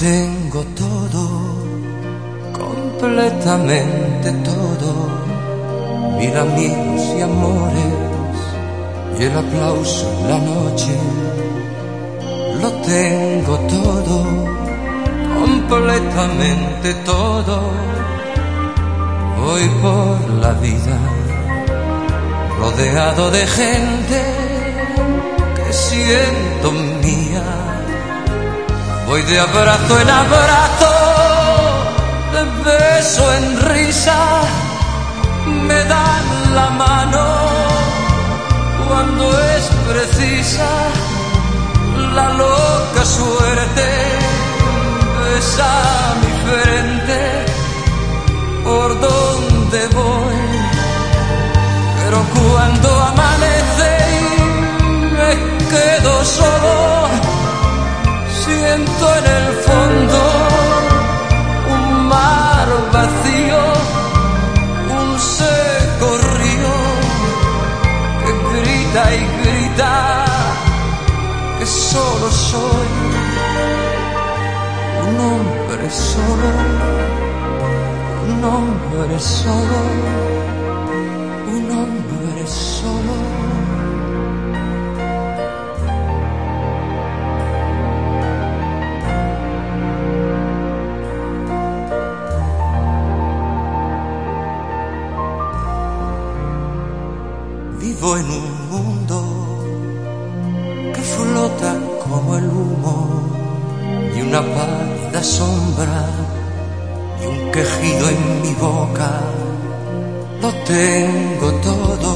tengo todo, completamente todo. Mil amigos y amores y el aplauso en la noche. Lo tengo todo, completamente todo. Voy por la vida rodeado de gente que siente Voy de abrazo en abrazo beso en risa, me dan la mano cuando es precisa. La loca suerte besa mi frente grita y grita que solo soy un hombre solo, un hombre solo, un hombre solo. Vivo en un mundo que flota como el humo y una pálida sombra y un quejido en mi boca. Lo tengo todo,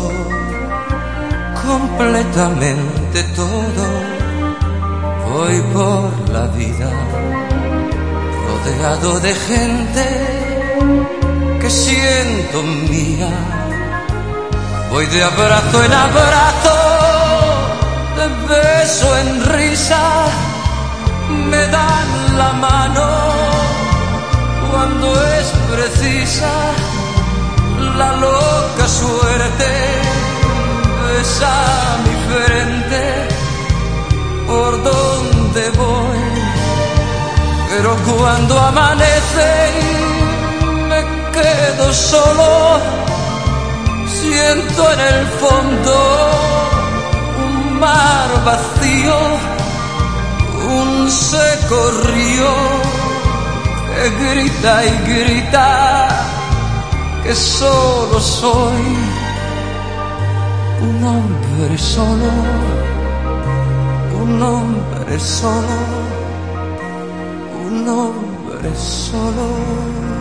completamente todo. Voy por la vida rodeado de gente que siento mía Voy de abrazo en abrazo, de beso en risa, me dan la mano cuando es precisa. La loca suerte besa mi frente. Por donde voy, pero cuando amanece me quedo solo siento en el fondo un mar vacío, un seco río que grita y grita que solo soy un hombre solo, un hombre solo, un hombre solo.